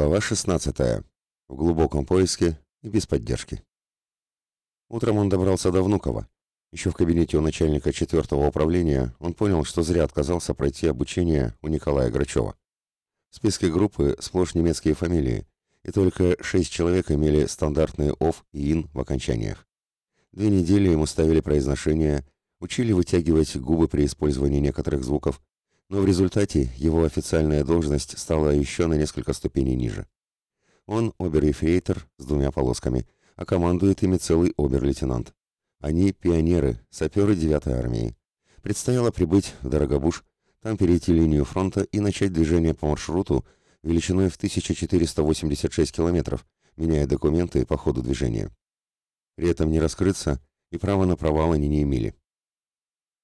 Глава 16. В глубоком поиске и без поддержки. Утром он добрался до Внуково. Еще в кабинете у начальника четвертого управления он понял, что зря отказался пройти обучение у Николая Грачева. В списке группы сплошь немецкие фамилии, и только шесть человек имели стандартные «ов» и «ин» в окончаниях. Две недели ему ставили произношение, учили вытягивать губы при использовании некоторых звуков, но в результате его официальная должность стала еще на несколько ступеней ниже. Он обер-ефрейтор с двумя полосками, а командует ими целый обер-лейтенант. Они пионеры, саперы 9-й армии. Предстояло прибыть в Дорогобуж, там перейти линию фронта и начать движение по маршруту величиной в 1486 километров, меняя документы по ходу движения. При этом не раскрыться и права на провал они не имели.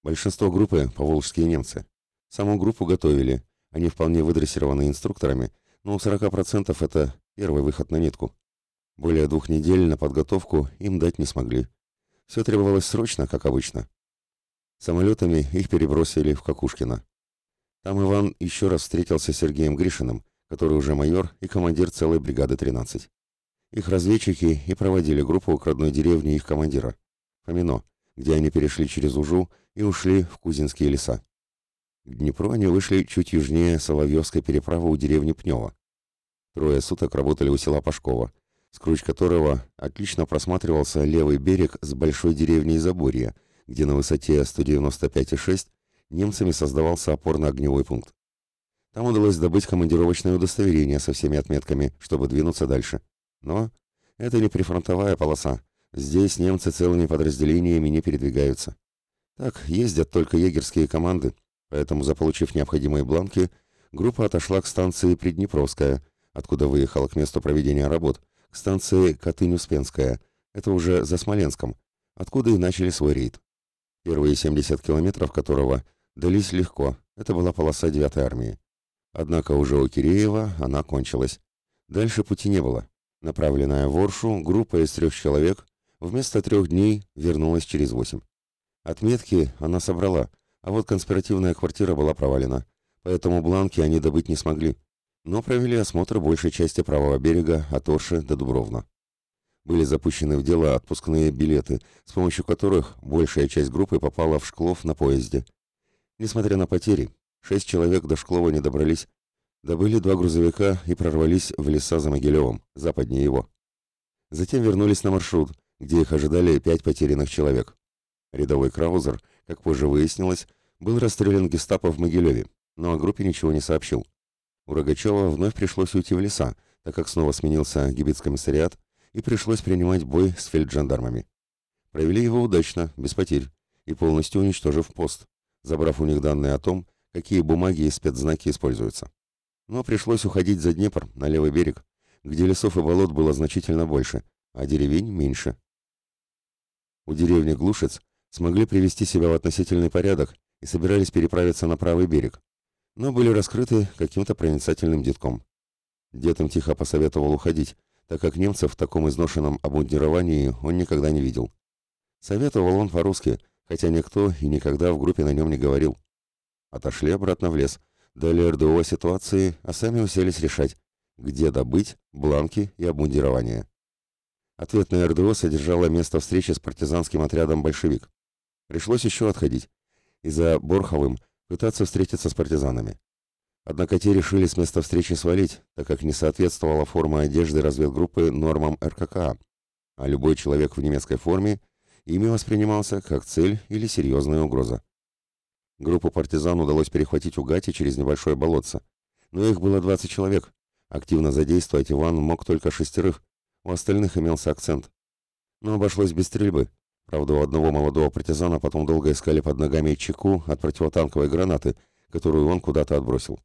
Большинство группы – поволжские немцы. Саму группу готовили, они вполне выдрессированы инструкторами, но у 40% это первый выход на нитку. Более двух недель на подготовку им дать не смогли. Все требовалось срочно, как обычно. Самолетами их перебросили в Кокушкино. Там Иван еще раз встретился с Сергеем Гришиным, который уже майор и командир целой бригады 13. Их разведчики и проводили группу к родной деревне их командира, Фомино, где они перешли через Ужу и ушли в Кузинские леса. К Днепру они вышли чуть южнее Соловьевской переправы у деревни Пнева. Трое суток работали у села Пашкова, с круч которого отлично просматривался левый берег с большой деревней Заборье, где на высоте 195,6 немцами создавался опорно-огневой пункт. Там удалось добыть командировочное удостоверение со всеми отметками, чтобы двинуться дальше. Но это не прифронтовая полоса. Здесь немцы целыми подразделениями не передвигаются. Так, ездят только егерские команды, Поэтому, заполучив необходимые бланки, группа отошла к станции Приднепровская, откуда выехала к месту проведения работ, к станции Катынь-Успенская, это уже за Смоленском, откуда и начали свой рейд. Первые 70 километров которого дались легко, это была полоса 9-й армии. Однако уже у Киреева она кончилась. Дальше пути не было. Направленная в Оршу, группа из трех человек вместо трех дней вернулась через восемь. Отметки она собрала – а вот конспиративная квартира была провалена, поэтому бланки они добыть не смогли, но провели осмотр большей части правого берега от Орши до Дубровна. Были запущены в дело отпускные билеты, с помощью которых большая часть группы попала в Шклов на поезде. Несмотря на потери, шесть человек до Шклова не добрались, добыли два грузовика и прорвались в леса за Могилевым, западнее его. Затем вернулись на маршрут, где их ожидали пять потерянных человек. Рядовой Краузер, как позже выяснилось, был расстрелян гестапо в Могилеве, но о группе ничего не сообщил. У Рогачева вновь пришлось уйти в леса, так как снова сменился гибицкомиссариат и пришлось принимать бой с фельджандармами. Провели его удачно, без потерь, и полностью уничтожив пост, забрав у них данные о том, какие бумаги и спецзнаки используются. Но пришлось уходить за Днепр, на левый берег, где лесов и болот было значительно больше, а деревень меньше. У деревни Глушец смогли привести себя в относительный порядок и собирались переправиться на правый берег, но были раскрыты каким-то проницательным детком. Дед им тихо посоветовал уходить, так как немцев в таком изношенном обмундировании он никогда не видел. Советовал он по-русски, хотя никто и никогда в группе на нем не говорил. Отошли обратно в лес, дали РДО ситуации, а сами уселись решать, где добыть бланки и обмундирование. Ответное РДО содержало место встречи с партизанским отрядом «Большевик». Пришлось еще отходить, и за Борховым пытаться встретиться с партизанами. Однако те решили с места встречи свалить, так как не соответствовала форма одежды разведгруппы нормам РКК, а любой человек в немецкой форме ими воспринимался как цель или серьезная угроза. Группу партизан удалось перехватить у Гати через небольшое болотце, но их было 20 человек. Активно задействовать Иван мог только шестерых, у остальных имелся акцент. Но обошлось без стрельбы, Правда, у одного молодого партизана потом долго искали под ногами чеку от противотанковой гранаты, которую он куда-то отбросил.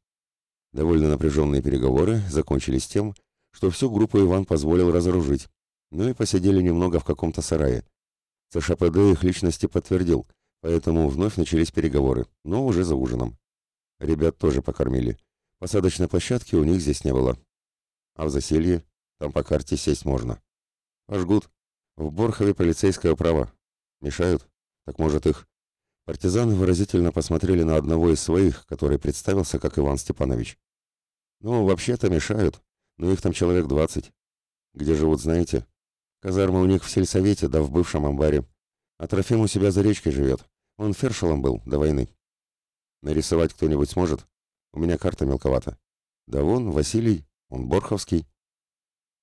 Довольно напряженные переговоры закончились тем, что всю группу Иван позволил разоружить, ну и посидели немного в каком-то сарае. ЦШПД их личности подтвердил, поэтому вновь начались переговоры, но уже за ужином. Ребят тоже покормили. Посадочной площадки у них здесь не было. А в заселье? Там по карте сесть можно. Пожгут, в Борхове полицейское право. Мешают? Так может их... Партизаны выразительно посмотрели на одного из своих, который представился как Иван Степанович. Ну, вообще-то мешают, но их там человек двадцать. Где живут, знаете? Казарма у них в сельсовете, да в бывшем амбаре. А Трофим у себя за речкой живет. Он фершелом был до войны. Нарисовать кто-нибудь сможет? У меня карта мелковата. Да вон, Василий, он Борховский.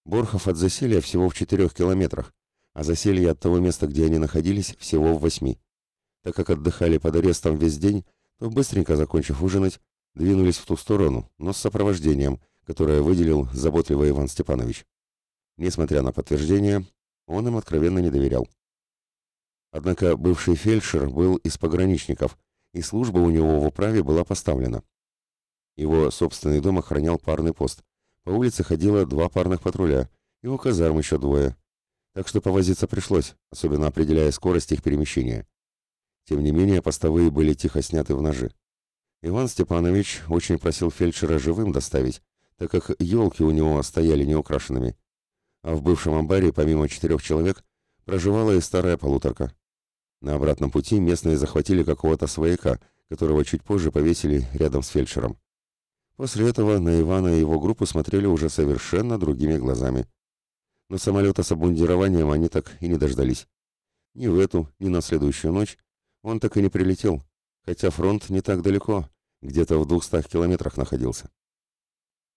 Борхов от Заселья всего в четырех километрах, а Заселье от того места, где они находились, всего в восьми. Так как отдыхали под арестом весь день, то быстренько закончив ужинать, двинулись в ту сторону, но с сопровождением, которое выделил заботливый Иван Степанович. Несмотря на подтверждение, он им откровенно не доверял. Однако бывший фельдшер был из пограничников, и служба у него в управе была поставлена. Его собственный дом охранял парный пост. По улице ходило два парных патруля, у казарм еще двое. Так что повозиться пришлось, особенно определяя скорость их перемещения. Тем не менее, постовые были тихо сняты в ножи. Иван Степанович очень просил фельдшера живым доставить, так как елки у него стояли неукрашенными. А в бывшем амбаре, помимо четырех человек, проживала и старая полуторка. На обратном пути местные захватили какого-то свояка, которого чуть позже повесили рядом с фельдшером. После этого на Ивана и его группу смотрели уже совершенно другими глазами. Но самолета с обмундированием они так и не дождались. Ни в эту, ни на следующую ночь он так и не прилетел, хотя фронт не так далеко, где-то в двухстах километрах находился.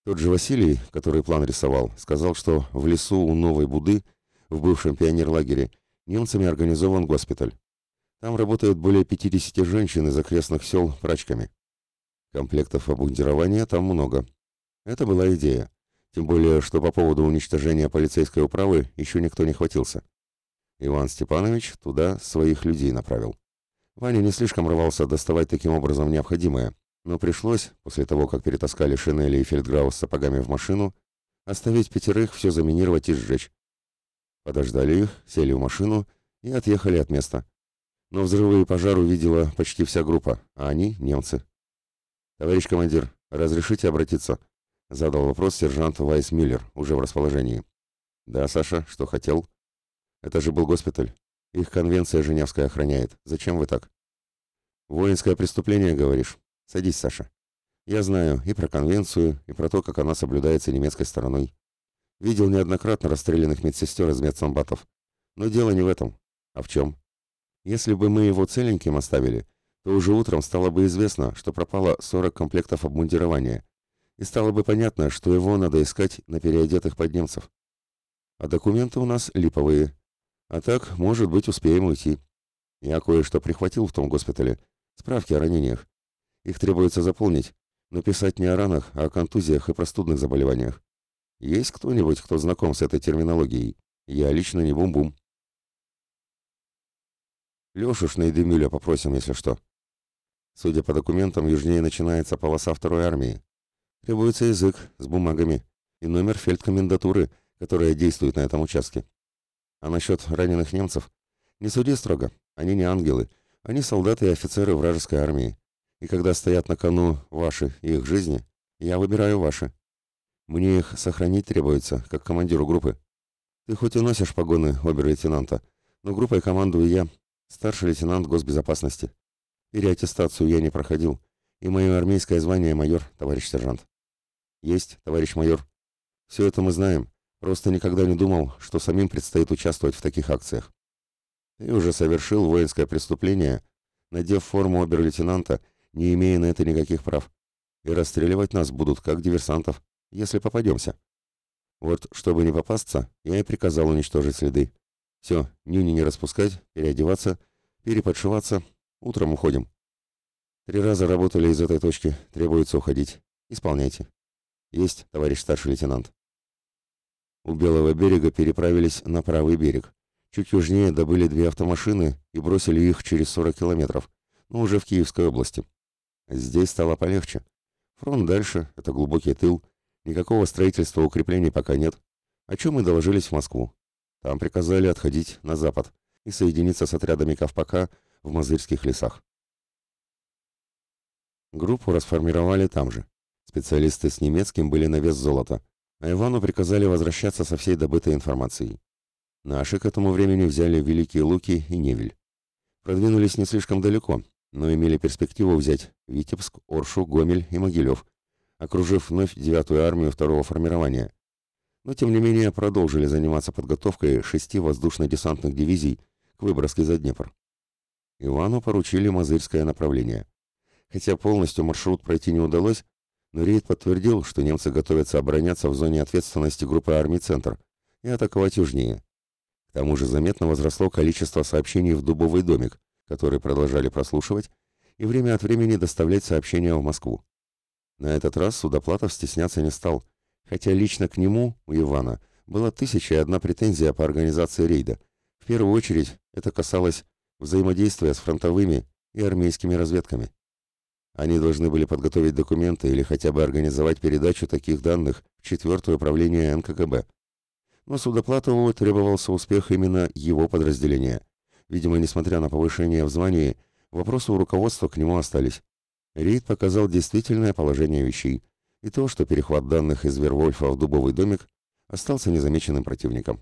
Тот же Василий, который план рисовал, сказал, что в лесу у Новой Буды, в бывшем пионерлагере, немцами организован госпиталь. Там работают более 50 женщин из окрестных сел прачками. Комплектов обмундирования там много. Это была идея. Тем более, что по поводу уничтожения полицейской управы еще никто не хватился. Иван Степанович туда своих людей направил. Ваня не слишком рвался доставать таким образом необходимое, но пришлось, после того, как перетаскали шинели и фельдграу с сапогами в машину, оставить пятерых, все заминировать и сжечь. Подождали их, сели в машину и отъехали от места. Но взрывы и пожар увидела почти вся группа, а они — немцы. «Товарищ командир, разрешите обратиться?» — задал вопрос сержант Вайс Миллер, уже в расположении. «Да, Саша, что хотел?» «Это же был госпиталь. Их конвенция Женевская охраняет. Зачем вы так?» «Воинское преступление, говоришь? Садись, Саша. Я знаю и про конвенцию, и про то, как она соблюдается немецкой стороной. Видел неоднократно расстрелянных медсестер из медсамбатов. Но дело не в этом. А в чем?» Если бы мы его целеньким оставили, то уже утром стало бы известно, что пропало 40 комплектов обмундирования, и стало бы понятно, что его надо искать на переодетых поднемцев. А документы у нас липовые. А так, может быть, успеем уйти. Я кое-что прихватил в том госпитале. Справки о ранениях. Их требуется заполнить, но писать не о ранах, а о контузиях и простудных заболеваниях. Есть кто-нибудь, кто знаком с этой терминологией? Я лично не бум-бум. Лешу Шнейдемюля попросим, если что. Судя по документам, южнее начинается полоса второй армии. Требуется язык с бумагами и номер фельдкомендатуры, которая действует на этом участке. А насчет раненых немцев? Не суди строго, они не ангелы, они солдаты и офицеры вражеской армии. И когда стоят на кону ваши и их жизни, я выбираю ваши. Мне их сохранить требуется, как командиру группы. Ты хоть и носишь погоны обер-лейтенанта, но группой командую я, Старший лейтенант госбезопасности. Переаттестацию я не проходил, и мое армейское звание майор, товарищ сержант. Есть, товарищ майор. Все это мы знаем, просто никогда не думал, что самим предстоит участвовать в таких акциях. Ты уже совершил воинское преступление, надев форму обер-лейтенанта, не имея на это никаких прав. И расстреливать нас будут как диверсантов, если попадемся. Вот, чтобы не попасться, я и приказал уничтожить следы. Все, нюни не распускать, переодеваться, переподшиваться. Утром уходим. Три раза работали из этой точки, требуется уходить. Исполняйте. Есть, товарищ старший лейтенант. У Белого берега переправились на правый берег. Чуть южнее добыли две автомашины и бросили их через 40 километров, но уже в Киевской области. Здесь стало полегче. Фронт дальше, это глубокий тыл, никакого строительства укреплений пока нет, о чем мы доложились в Москву. Там приказали отходить на запад и соединиться с отрядами Ковпака в Мазырских лесах. Группу расформировали там же. Специалисты с немецким были на вес золота, а Ивану приказали возвращаться со всей добытой информацией. Наши к этому времени взяли Великие Луки и Невель. Продвинулись не слишком далеко, но имели перспективу взять Витебск, Оршу, Гомель и Могилев, окружив вновь девятую армию второго формирования, но тем не менее продолжили заниматься подготовкой шести воздушно-десантных дивизий к выброске за Днепр. Ивану поручили Мазырское направление. Хотя полностью маршрут пройти не удалось, но рейд подтвердил, что немцы готовятся обороняться в зоне ответственности группы армий «Центр» и атаковать южнее. К тому же заметно возросло количество сообщений в Дубовый домик, которые продолжали прослушивать и время от времени доставлять сообщения в Москву. На этот раз Судоплатов стесняться не стал, хотя лично к нему, у Ивана, была тысяча и одна претензия по организации рейда. В первую очередь это касалось взаимодействия с фронтовыми и армейскими разведками. Они должны были подготовить документы или хотя бы организовать передачу таких данных в четвертое управление НКГБ. Но Судоплатову требовался успех именно его подразделения. Видимо, несмотря на повышение в звании, вопросы у руководства к нему остались. Рейд показал действительное положение вещей и то, что перехват данных из Вервольфа в Дубовый домик остался незамеченным противником.